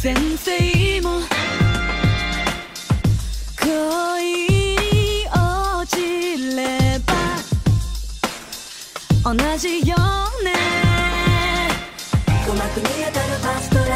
先生も恋に落ちれば同じよね。鼓膜に当たるファスト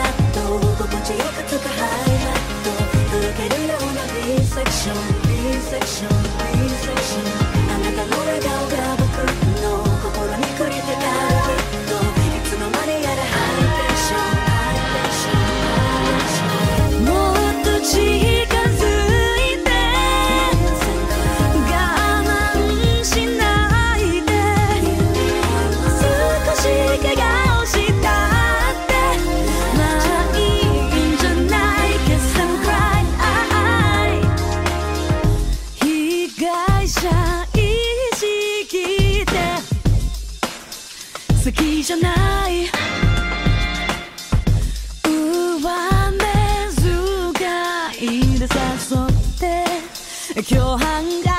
うわじゃない。上目遣いで誘って共犯が